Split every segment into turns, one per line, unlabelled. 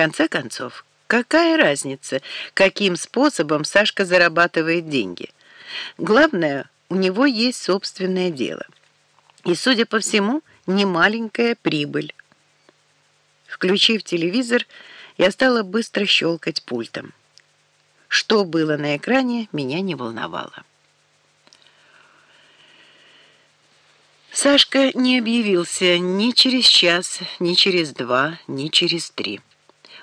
конце концов, какая разница, каким способом Сашка зарабатывает деньги? Главное, у него есть собственное дело. И, судя по всему, немаленькая прибыль. Включив телевизор, я стала быстро щелкать пультом. Что было на экране, меня не волновало. Сашка не объявился ни через час, ни через два, ни через три.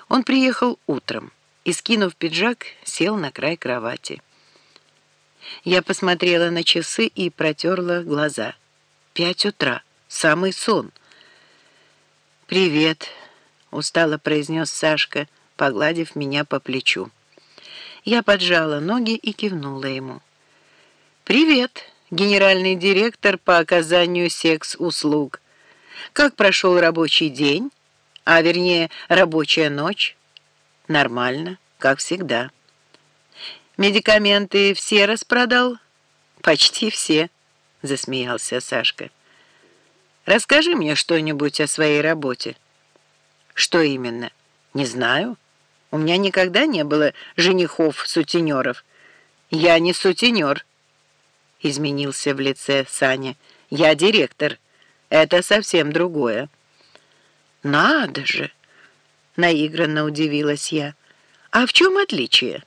Он приехал утром и, скинув пиджак, сел на край кровати. Я посмотрела на часы и протерла глаза. Пять утра. Самый сон. «Привет», — устало произнес Сашка, погладив меня по плечу. Я поджала ноги и кивнула ему. «Привет», генеральный директор по оказанию секс-услуг. Как прошел рабочий день, а вернее рабочая ночь? Нормально, как всегда. Медикаменты все распродал? Почти все, засмеялся Сашка. Расскажи мне что-нибудь о своей работе. Что именно? Не знаю. У меня никогда не было женихов-сутенеров. Я не сутенер. — изменился в лице Саня. «Я директор. Это совсем другое». «Надо же!» — наигранно удивилась я. «А в чем отличие?»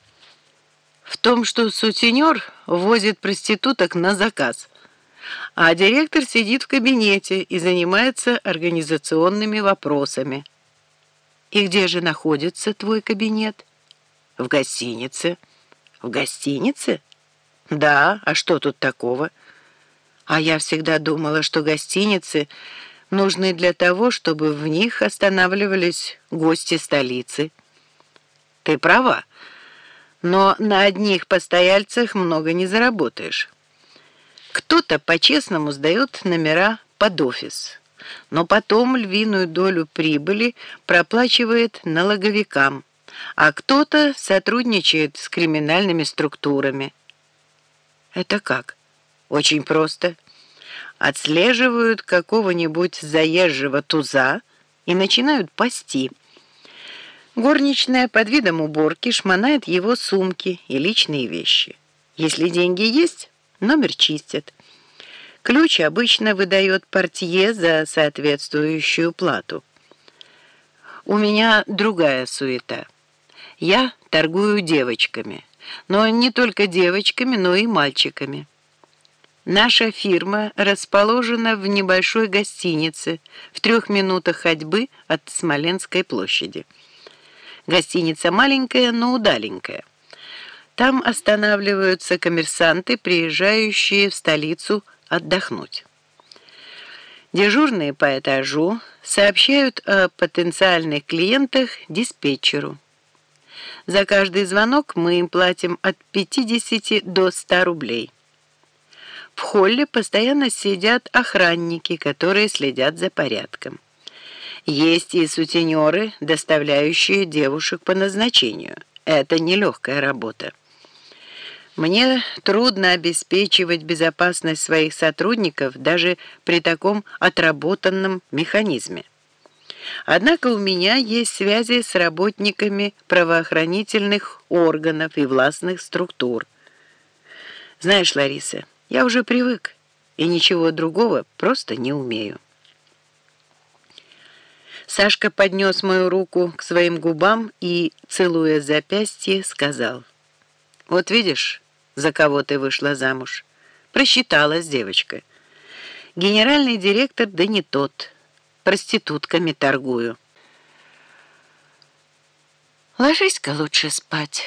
«В том, что сутенер возит проституток на заказ, а директор сидит в кабинете и занимается организационными вопросами». «И где же находится твой кабинет?» «В гостинице». «В гостинице?» «Да, а что тут такого?» «А я всегда думала, что гостиницы нужны для того, чтобы в них останавливались гости столицы». «Ты права, но на одних постояльцах много не заработаешь. Кто-то по-честному сдает номера под офис» но потом львиную долю прибыли проплачивает налоговикам, а кто-то сотрудничает с криминальными структурами. Это как? Очень просто. Отслеживают какого-нибудь заезжего туза и начинают пасти. Горничная под видом уборки шмонает его сумки и личные вещи. Если деньги есть, номер чистят. Ключ обычно выдает портье за соответствующую плату. У меня другая суета. Я торгую девочками но не только девочками, но и мальчиками. Наша фирма расположена в небольшой гостинице в трех минутах ходьбы от Смоленской площади. Гостиница маленькая, но удаленькая. Там останавливаются коммерсанты, приезжающие в столицу отдохнуть. Дежурные по этажу сообщают о потенциальных клиентах диспетчеру. За каждый звонок мы им платим от 50 до 100 рублей. В холле постоянно сидят охранники, которые следят за порядком. Есть и сутенеры, доставляющие девушек по назначению. Это нелегкая работа. Мне трудно обеспечивать безопасность своих сотрудников даже при таком отработанном механизме. Однако у меня есть связи с работниками правоохранительных органов и властных структур. Знаешь, Лариса, я уже привык и ничего другого просто не умею. Сашка поднес мою руку к своим губам и, целуя запястье, сказал, «Вот видишь, за кого ты вышла замуж. Просчиталась девочка. Генеральный директор да не тот» проститутками торгую. «Ложись-ка лучше спать»,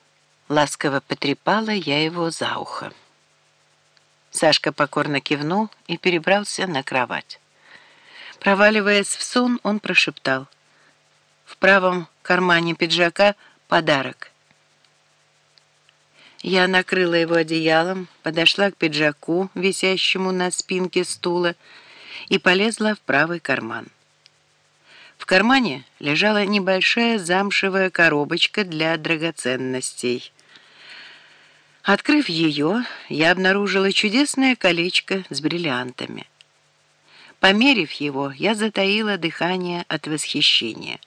— ласково потрепала я его за ухо. Сашка покорно кивнул и перебрался на кровать. Проваливаясь в сон, он прошептал. В правом кармане пиджака подарок. Я накрыла его одеялом, подошла к пиджаку, висящему на спинке стула, и полезла в правый карман. В кармане лежала небольшая замшевая коробочка для драгоценностей. Открыв ее, я обнаружила чудесное колечко с бриллиантами. Померив его, я затаила дыхание от восхищения.